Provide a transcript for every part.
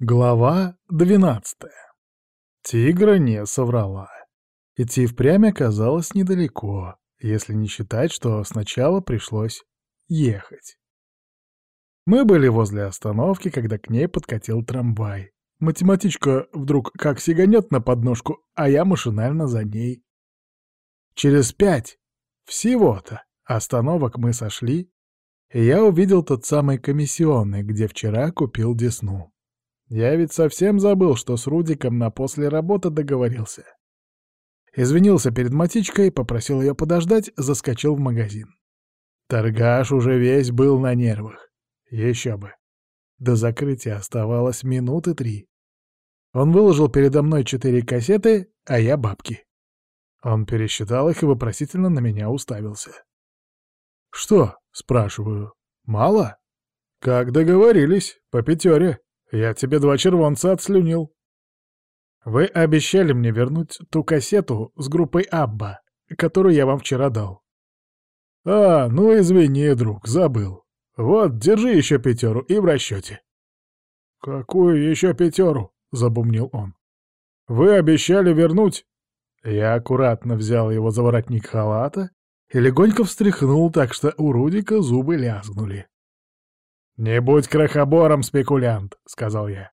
Глава двенадцатая. Тигра не соврала. Идти впрямь оказалось недалеко, если не считать, что сначала пришлось ехать. Мы были возле остановки, когда к ней подкатил трамвай. Математичка вдруг как сиганет на подножку, а я машинально за ней. Через пять, всего-то, остановок мы сошли, и я увидел тот самый комиссионный, где вчера купил десну. Я ведь совсем забыл, что с Рудиком на после работы договорился. Извинился перед Матичкой, попросил ее подождать, заскочил в магазин. Торгаш уже весь был на нервах. Еще бы. До закрытия оставалось минуты три. Он выложил передо мной четыре кассеты, а я бабки. Он пересчитал их и вопросительно на меня уставился. «Что?» — спрашиваю. «Мало?» «Как договорились, по пятере». Я тебе два червонца отслюнил. Вы обещали мне вернуть ту кассету с группой Абба, которую я вам вчера дал. А, ну извини, друг, забыл. Вот, держи еще пятеру и в расчете. Какую еще пятеру? Забумнил он. Вы обещали вернуть. Я аккуратно взял его за воротник халата и легонько встряхнул так, что у Рудика зубы лязгнули. «Не будь крохобором, спекулянт», — сказал я.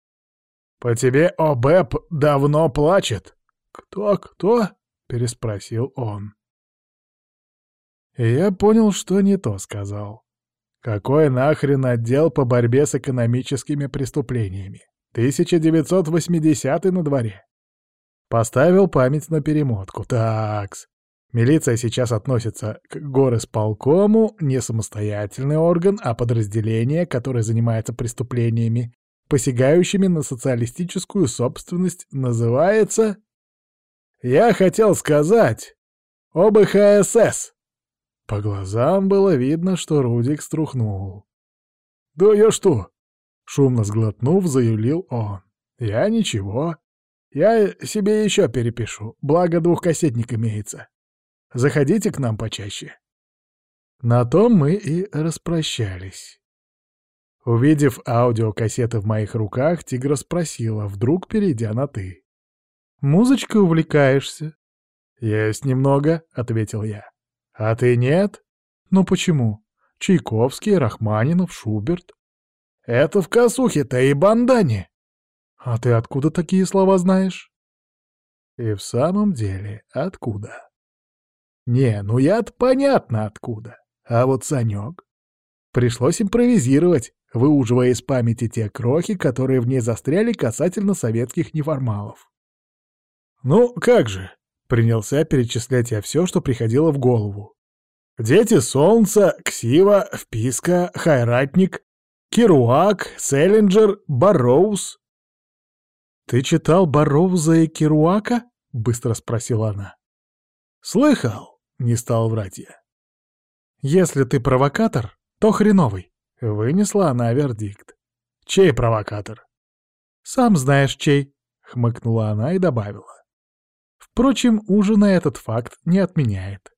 «По тебе ОБЭП давно плачет». «Кто, кто?» — переспросил он. И я понял, что не то сказал. Какой нахрен отдел по борьбе с экономическими преступлениями? 1980 на дворе. Поставил память на перемотку. Такс. Милиция сейчас относится к горосполкому, не самостоятельный орган, а подразделение, которое занимается преступлениями, посягающими на социалистическую собственность, называется... Я хотел сказать... ОБХСС. По глазам было видно, что Рудик струхнул. «Да я что?» — шумно сглотнув, заюлил он. «Я ничего. Я себе еще перепишу, благо двухкассетник имеется. Заходите к нам почаще». На том мы и распрощались. Увидев аудиокассеты в моих руках, Тигра спросила, вдруг перейдя на «ты». «Музычкой увлекаешься?» «Есть немного», — ответил я. «А ты нет?» «Ну почему? Чайковский, Рахманинов, Шуберт». «Это в косухе-то и бандане». «А ты откуда такие слова знаешь?» «И в самом деле, откуда?» Не, ну я-то понятно откуда. А вот Санек... Пришлось импровизировать, выуживая из памяти те крохи, которые в ней застряли касательно советских неформалов. «Ну, как же?» — принялся перечислять я все, что приходило в голову. «Дети Солнца, Ксива, Вписка, Хайратник, Керуак, Селлинджер, Барроуз». «Ты читал Барроуза и Керуака?» — быстро спросила она. «Слыхал. — не стал врать я. «Если ты провокатор, то хреновый», — вынесла она вердикт. «Чей провокатор?» «Сам знаешь, чей», — хмыкнула она и добавила. Впрочем, ужина этот факт не отменяет.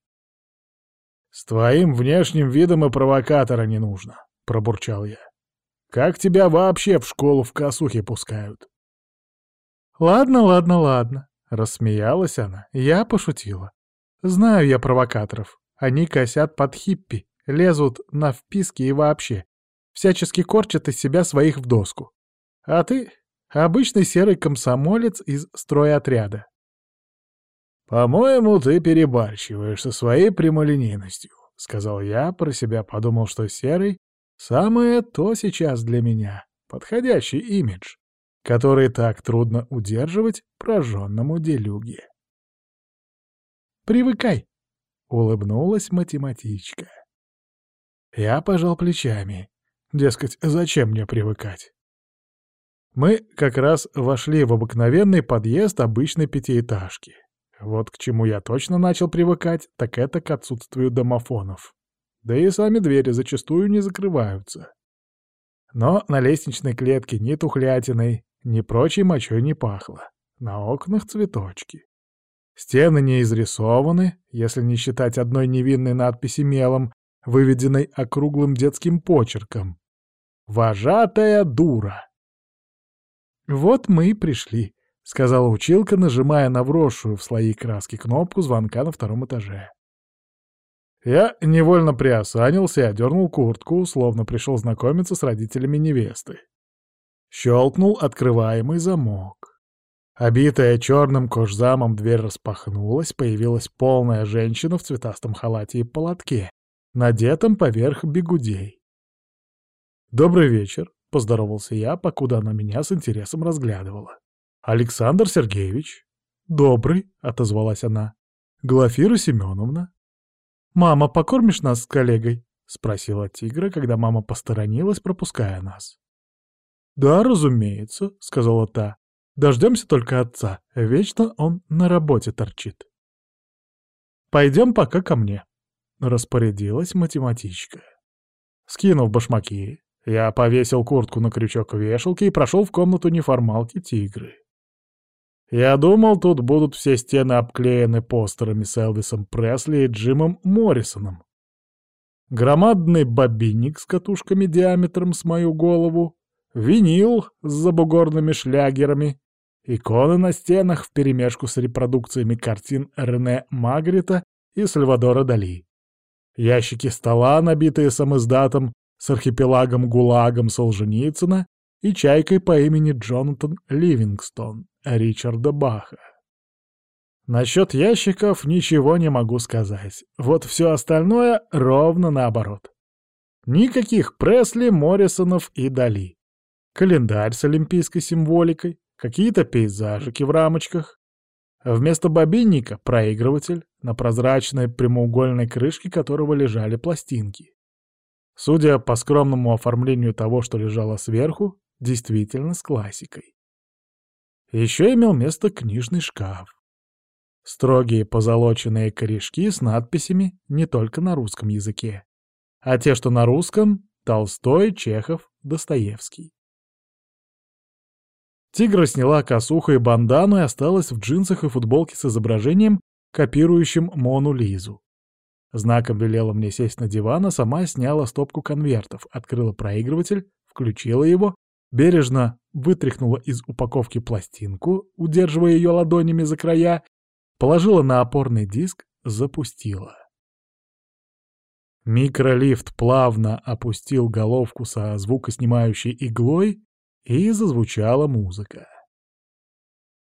«С твоим внешним видом и провокатора не нужно», — пробурчал я. «Как тебя вообще в школу в косухе пускают?» «Ладно, ладно, ладно», — рассмеялась она. Я пошутила. Знаю я провокаторов. Они косят под хиппи, лезут на вписки и вообще. Всячески корчат из себя своих в доску. А ты — обычный серый комсомолец из стройотряда. «По-моему, ты перебарщиваешь со своей прямолинейностью», — сказал я, про себя подумал, что серый — самое то сейчас для меня, подходящий имидж, который так трудно удерживать прожженному делюге. Привыкай!» — улыбнулась математичка. Я пожал плечами. Дескать, зачем мне привыкать? Мы как раз вошли в обыкновенный подъезд обычной пятиэтажки. Вот к чему я точно начал привыкать, так это к отсутствию домофонов. Да и сами двери зачастую не закрываются. Но на лестничной клетке ни тухлятиной, ни прочей мочой не пахло. На окнах цветочки. Стены не изрисованы, если не считать одной невинной надписи мелом, выведенной округлым детским почерком. «Вожатая дура». «Вот мы и пришли», — сказала училка, нажимая на вросшую в слои краски кнопку звонка на втором этаже. Я невольно приосанился и одернул куртку, словно пришел знакомиться с родителями невесты. Щелкнул открываемый замок. Обитая черным кожзамом дверь распахнулась, появилась полная женщина в цветастом халате и полотке, надетом поверх бегудей. «Добрый вечер», — поздоровался я, покуда она меня с интересом разглядывала. «Александр Сергеевич?» «Добрый», — отозвалась она. «Глафира Семеновна?» «Мама, покормишь нас с коллегой?» — спросила тигра, когда мама посторонилась, пропуская нас. «Да, разумеется», — сказала та. «Дождемся только отца. Вечно он на работе торчит». «Пойдем пока ко мне», — распорядилась математичка. Скинув башмаки, я повесил куртку на крючок вешалки и прошел в комнату неформалки тигры. Я думал, тут будут все стены обклеены постерами с Элвисом Пресли и Джимом Моррисоном. Громадный бобинник с катушками диаметром с мою голову, винил с забугорными шлягерами, иконы на стенах вперемешку с репродукциями картин Рене Магрита и Сальвадора Дали. Ящики стола, набитые самоиздатом, с архипелагом ГУЛАГом Солженицына и чайкой по имени Джонатан Ливингстон Ричарда Баха. Насчет ящиков ничего не могу сказать. Вот все остальное ровно наоборот. Никаких Пресли, Моррисонов и Дали. Календарь с олимпийской символикой, какие-то пейзажики в рамочках. Вместо бобинника — проигрыватель, на прозрачной прямоугольной крышке которого лежали пластинки. Судя по скромному оформлению того, что лежало сверху, действительно с классикой. Еще имел место книжный шкаф. Строгие позолоченные корешки с надписями не только на русском языке, а те, что на русском — Толстой, Чехов, Достоевский. Тигра сняла косуху и бандану и осталась в джинсах и футболке с изображением, копирующим Мону Лизу. Знаком велела мне сесть на диван, а сама сняла стопку конвертов, открыла проигрыватель, включила его, бережно вытряхнула из упаковки пластинку, удерживая ее ладонями за края, положила на опорный диск, запустила. Микролифт плавно опустил головку со звукоснимающей иглой, и зазвучала музыка.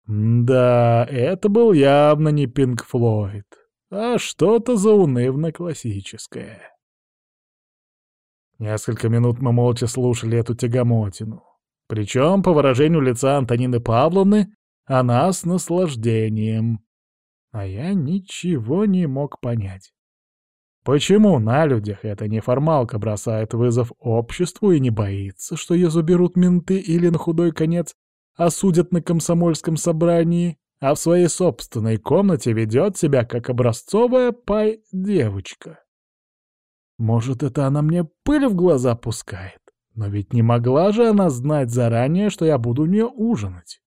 Да, это был явно не Пинк Флойд, а что-то заунывно-классическое. Несколько минут мы молча слушали эту тягомотину. Причем, по выражению лица Антонины Павловны, она с наслаждением. А я ничего не мог понять. Почему на людях эта неформалка бросает вызов обществу и не боится, что ее заберут менты или на худой конец осудят на комсомольском собрании, а в своей собственной комнате ведет себя как образцовая пай-девочка? Может, это она мне пыль в глаза пускает? Но ведь не могла же она знать заранее, что я буду у нее ужинать.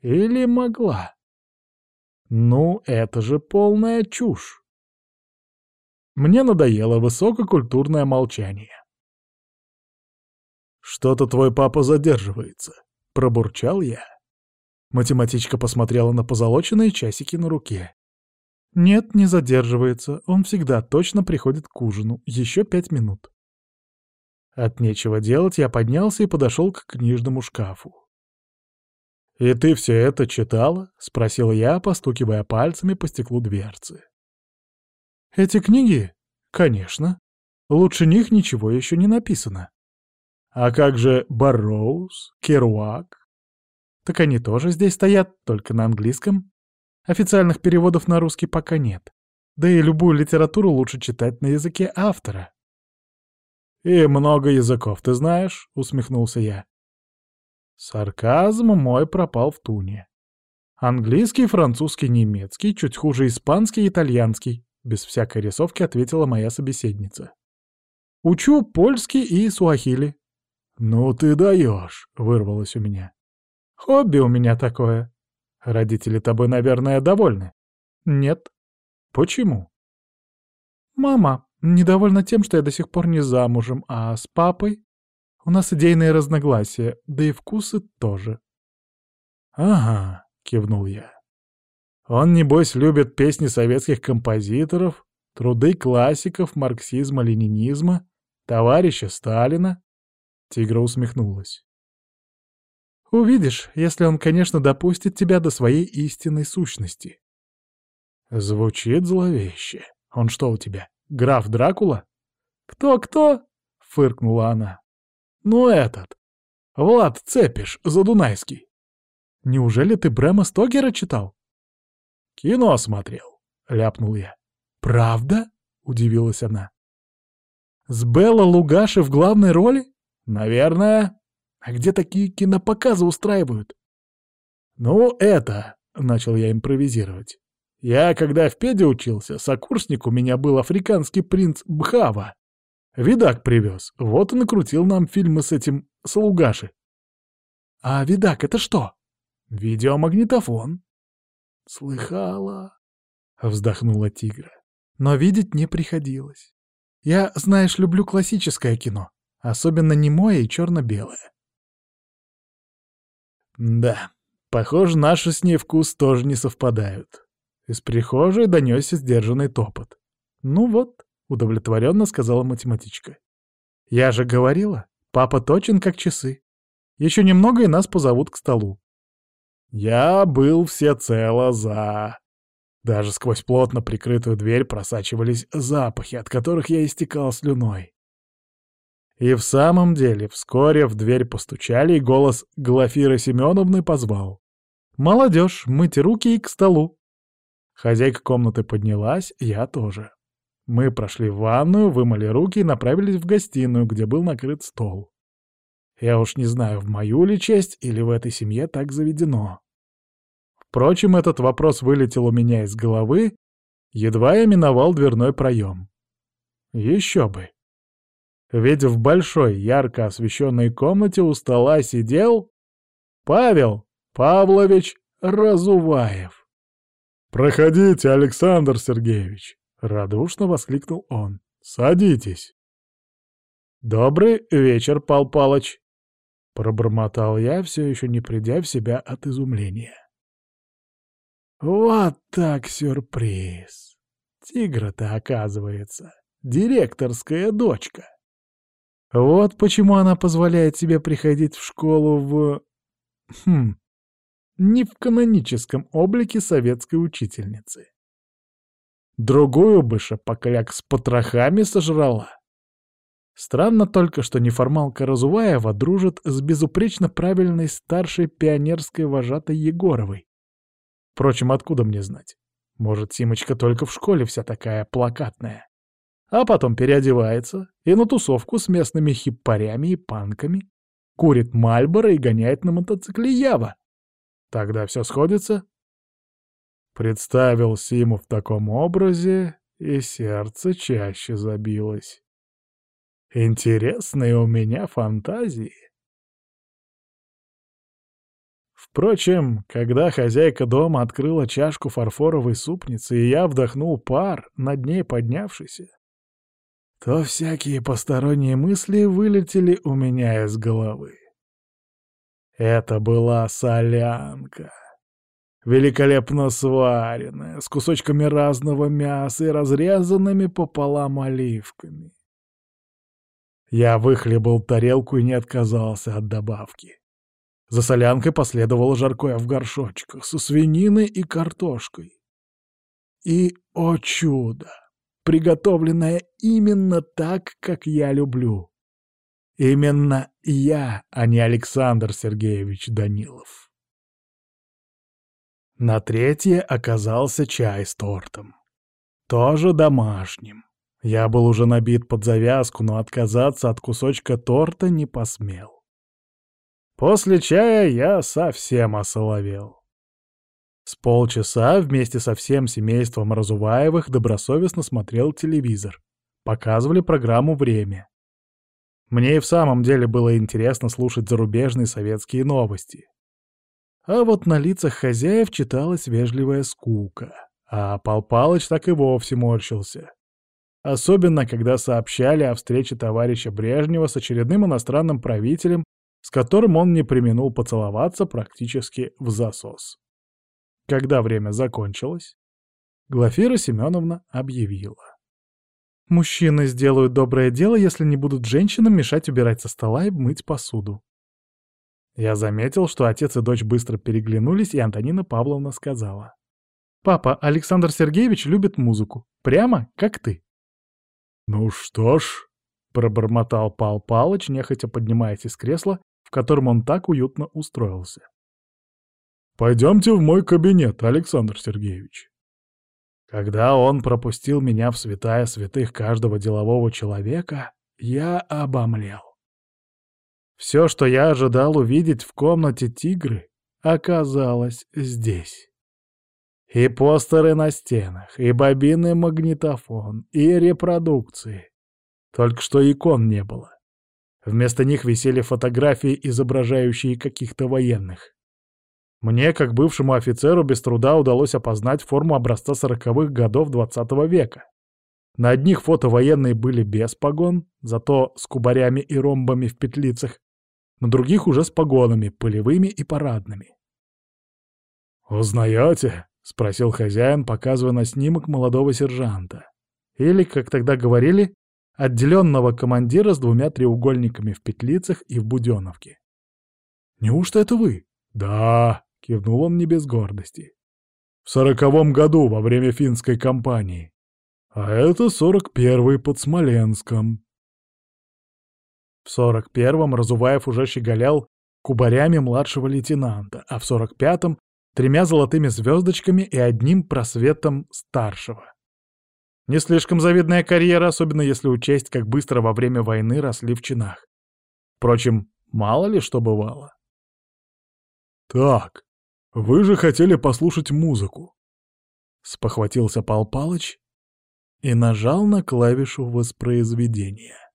Или могла? Ну, это же полная чушь. Мне надоело высококультурное молчание. «Что-то твой папа задерживается», — пробурчал я. Математичка посмотрела на позолоченные часики на руке. «Нет, не задерживается. Он всегда точно приходит к ужину. Еще пять минут». От нечего делать я поднялся и подошел к книжному шкафу. «И ты все это читала?» — спросил я, постукивая пальцами по стеклу дверцы. Эти книги? Конечно. Лучше них ничего еще не написано. А как же Барроуз, Керуак? Так они тоже здесь стоят, только на английском. Официальных переводов на русский пока нет. Да и любую литературу лучше читать на языке автора. «И много языков ты знаешь?» — усмехнулся я. Сарказм мой пропал в туне. Английский, французский, немецкий, чуть хуже испанский итальянский. Без всякой рисовки ответила моя собеседница. «Учу польский и суахили». «Ну ты даешь!» — вырвалось у меня. «Хобби у меня такое. Родители тобой, наверное, довольны?» «Нет». «Почему?» «Мама недовольна тем, что я до сих пор не замужем, а с папой у нас идейные разногласия, да и вкусы тоже», «Ага», — кивнул я. «Он, небось, любит песни советских композиторов, труды классиков марксизма-ленинизма, товарища Сталина». Тигра усмехнулась. «Увидишь, если он, конечно, допустит тебя до своей истинной сущности». Звучит зловеще. Он что у тебя, граф Дракула? Кто-кто? Фыркнула она. Ну этот. Влад Цепиш, Задунайский. Неужели ты Брэма Стогера читал? Кино смотрел, ляпнул я. Правда? Удивилась она. С Белла Лугаши в главной роли? Наверное. А где такие кинопоказы устраивают? Ну, это, начал я импровизировать. Я, когда в педе учился, сокурсник у меня был африканский принц Бхава. Видак привез, вот и накрутил нам фильмы с этим слугаши. А видак это что? Видеомагнитофон. Слыхала, вздохнула тигра. Но видеть не приходилось. Я, знаешь, люблю классическое кино, особенно немое и черно-белое. Да, похоже, наши с ней вкус тоже не совпадают. Из прихожей донесся сдержанный топот. «Ну вот», — удовлетворенно сказала математичка. «Я же говорила, папа точен как часы. Еще немного, и нас позовут к столу». Я был всецело за. Даже сквозь плотно прикрытую дверь просачивались запахи, от которых я истекал слюной. И в самом деле, вскоре в дверь постучали, и голос Глафиры Семеновны позвал. «Молодежь, мыть руки и к столу!» Хозяйка комнаты поднялась, я тоже. Мы прошли в ванную, вымыли руки и направились в гостиную, где был накрыт стол. Я уж не знаю, в мою ли честь или в этой семье так заведено. Впрочем, этот вопрос вылетел у меня из головы, едва я миновал дверной проем. Еще бы. Ведь в большой, ярко освещенной комнате у стола сидел Павел Павлович Разуваев. «Проходите, Александр Сергеевич!» — радушно воскликнул он. «Садитесь!» «Добрый вечер, Пал Палыч!» — пробормотал я, все еще не придя в себя от изумления. «Вот так сюрприз! Тигра-то, оказывается, директорская дочка!» Вот почему она позволяет себе приходить в школу в... Хм, не в каноническом облике советской учительницы. Другую бы шапокляк с потрохами сожрала. Странно только, что неформалка Разуваева дружит с безупречно правильной старшей пионерской вожатой Егоровой. Впрочем, откуда мне знать? Может, Симочка только в школе вся такая плакатная. А потом переодевается и на тусовку с местными хиппарями и панками, курит Мальборо и гоняет на мотоцикле Ява. Тогда все сходится? Представил Симу в таком образе, и сердце чаще забилось. Интересные у меня фантазии. Впрочем, когда хозяйка дома открыла чашку фарфоровой супницы, и я вдохнул пар, над ней поднявшийся, то всякие посторонние мысли вылетели у меня из головы. Это была солянка. Великолепно сваренная, с кусочками разного мяса и разрезанными пополам оливками. Я выхлебал тарелку и не отказался от добавки. За солянкой последовало жаркое в горшочках со свининой и картошкой. И, о чудо, приготовленное именно так, как я люблю. Именно я, а не Александр Сергеевич Данилов. На третье оказался чай с тортом. Тоже домашним. Я был уже набит под завязку, но отказаться от кусочка торта не посмел. После чая я совсем осоловел. С полчаса вместе со всем семейством Разуваевых добросовестно смотрел телевизор. Показывали программу «Время». Мне и в самом деле было интересно слушать зарубежные советские новости. А вот на лицах хозяев читалась вежливая скука, а Пал Палыч так и вовсе морщился. Особенно, когда сообщали о встрече товарища Брежнева с очередным иностранным правителем с которым он не применул поцеловаться практически в засос. Когда время закончилось, Глафира Семеновна объявила. «Мужчины сделают доброе дело, если не будут женщинам мешать убирать со стола и мыть посуду». Я заметил, что отец и дочь быстро переглянулись, и Антонина Павловна сказала. «Папа, Александр Сергеевич любит музыку. Прямо как ты». «Ну что ж», — пробормотал Пал Палыч, нехотя поднимаясь из кресла, в котором он так уютно устроился. «Пойдемте в мой кабинет, Александр Сергеевич». Когда он пропустил меня в святая святых каждого делового человека, я обомлел. Все, что я ожидал увидеть в комнате тигры, оказалось здесь. И постеры на стенах, и бобинный магнитофон, и репродукции. Только что икон не было. Вместо них висели фотографии, изображающие каких-то военных. Мне, как бывшему офицеру, без труда удалось опознать форму образца сороковых годов XX века. На одних фото военные были без погон, зато с кубарями и ромбами в петлицах, на других уже с погонами, полевыми и парадными. «Узнаете?» — спросил хозяин, показывая на снимок молодого сержанта. Или, как тогда говорили, отделенного командира с двумя треугольниками в петлицах и в буденовке. «Неужто это вы?» «Да», — кивнул он не без гордости. «В сороковом году, во время финской кампании. А это сорок первый под Смоленском». В 41-м Разуваев уже щеголял кубарями младшего лейтенанта, а в 45-м — тремя золотыми звездочками и одним просветом старшего. Не слишком завидная карьера, особенно если учесть, как быстро во время войны росли в чинах. Впрочем, мало ли что бывало. «Так, вы же хотели послушать музыку», — спохватился Пал Палыч и нажал на клавишу воспроизведения.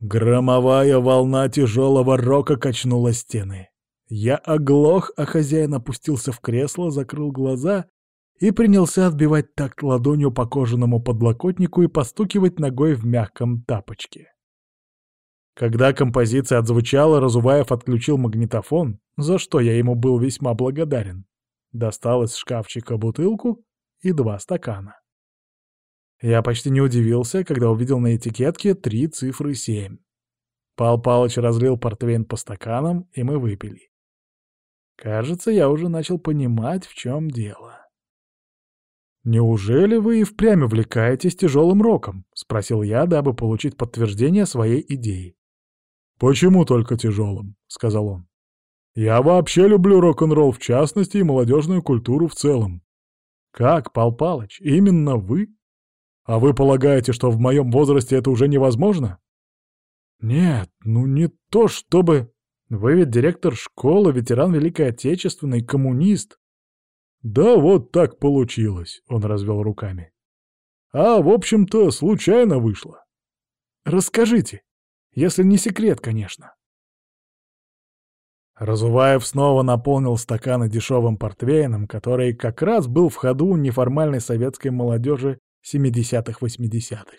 Громовая волна тяжелого рока качнула стены. Я оглох, а хозяин опустился в кресло, закрыл глаза и принялся отбивать такт ладонью по кожаному подлокотнику и постукивать ногой в мягком тапочке. Когда композиция отзвучала, Разуваев отключил магнитофон, за что я ему был весьма благодарен. Достал из шкафчика бутылку и два стакана. Я почти не удивился, когда увидел на этикетке три цифры семь. Пал Палыч разлил портвейн по стаканам, и мы выпили. Кажется, я уже начал понимать, в чем дело. «Неужели вы и впрямь увлекаетесь тяжелым роком?» — спросил я, дабы получить подтверждение своей идеи. «Почему только тяжелым?» — сказал он. «Я вообще люблю рок-н-ролл в частности и молодежную культуру в целом». «Как, Пал Палыч, именно вы?» А вы полагаете, что в моем возрасте это уже невозможно? Нет, ну не то чтобы... Вы ведь директор школы, ветеран Великой Отечественной, коммунист. Да вот так получилось, он развел руками. А, в общем-то, случайно вышло. Расскажите, если не секрет, конечно. Разуваев снова наполнил стаканы дешевым портвейном, который как раз был в ходу у неформальной советской молодежи 70-х-80-х.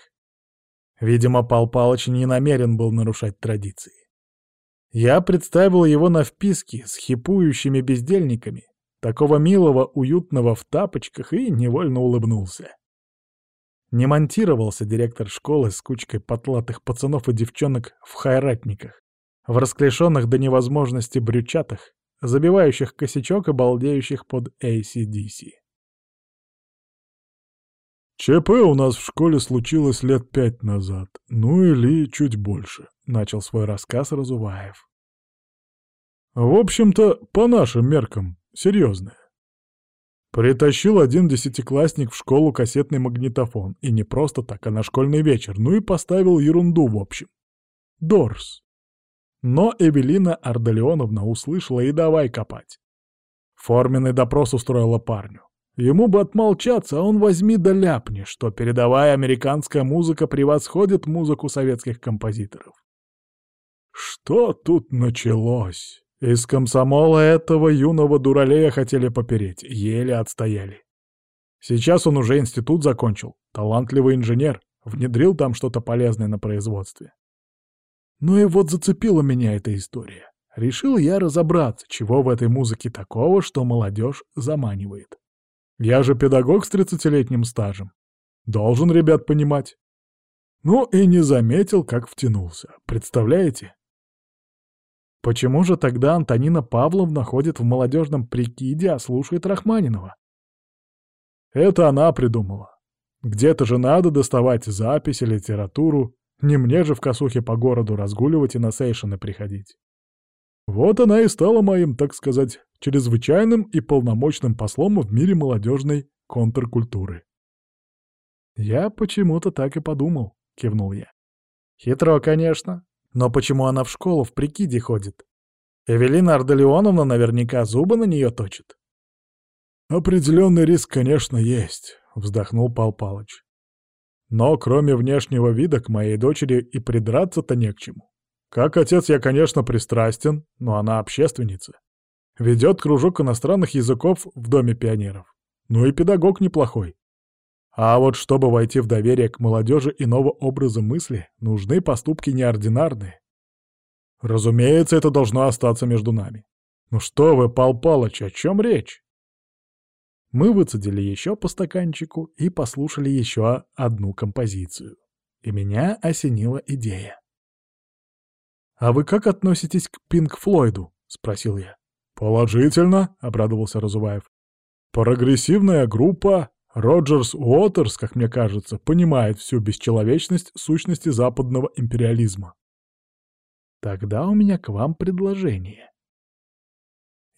Видимо, Пал Палыч не намерен был нарушать традиции. Я представил его на вписке с хипующими бездельниками, такого милого, уютного в тапочках, и невольно улыбнулся. Не монтировался директор школы с кучкой потлатых пацанов и девчонок в хайратниках, в расклешенных до невозможности брючатах, забивающих косячок и балдеющих под ACDC. ЧП у нас в школе случилось лет пять назад, ну или чуть больше, — начал свой рассказ Разуваев. В общем-то, по нашим меркам, серьезное. Притащил один десятиклассник в школу кассетный магнитофон, и не просто так, а на школьный вечер, ну и поставил ерунду в общем. Дорс. Но Эвелина Ардалионовна услышала и давай копать. Форменный допрос устроила парню. Ему бы отмолчаться, а он возьми да ляпни, что передовая американская музыка превосходит музыку советских композиторов. Что тут началось? Из комсомола этого юного дуралея хотели попереть, еле отстояли. Сейчас он уже институт закончил, талантливый инженер, внедрил там что-то полезное на производстве. Ну и вот зацепила меня эта история. Решил я разобраться, чего в этой музыке такого, что молодежь заманивает. Я же педагог с тридцатилетним стажем. Должен ребят понимать. Ну и не заметил, как втянулся. Представляете? Почему же тогда Антонина Павловна ходит в молодежном прикиде, а слушает Рахманинова? Это она придумала. Где-то же надо доставать записи, литературу. Не мне же в косухе по городу разгуливать и на сейшены приходить. Вот она и стала моим, так сказать, чрезвычайным и полномочным послом в мире молодежной контркультуры. «Я почему-то так и подумал», — кивнул я. «Хитро, конечно. Но почему она в школу в прикиде ходит? Эвелина Ардалионовна наверняка зубы на нее точит». «Определенный риск, конечно, есть», — вздохнул Пал Палыч. «Но кроме внешнего вида к моей дочери и придраться-то не к чему. Как отец я, конечно, пристрастен, но она общественница. Ведет кружок иностранных языков в Доме пионеров. Ну и педагог неплохой. А вот чтобы войти в доверие к молодежи иного образа мысли, нужны поступки неординарные. Разумеется, это должно остаться между нами. Ну что вы, Пал Палыч, о чем речь? Мы выцедили еще по стаканчику и послушали еще одну композицию. И меня осенила идея. «А вы как относитесь к Пинк Флойду?» — спросил я. «Положительно», — обрадовался Разуваев. «Прогрессивная группа Роджерс Уотерс, как мне кажется, понимает всю бесчеловечность сущности западного империализма. Тогда у меня к вам предложение.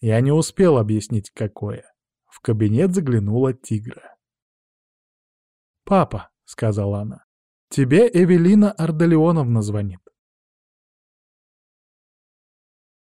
Я не успел объяснить, какое. В кабинет заглянула тигра. «Папа», — сказала она, — «тебе Эвелина Ардалионовна звонит.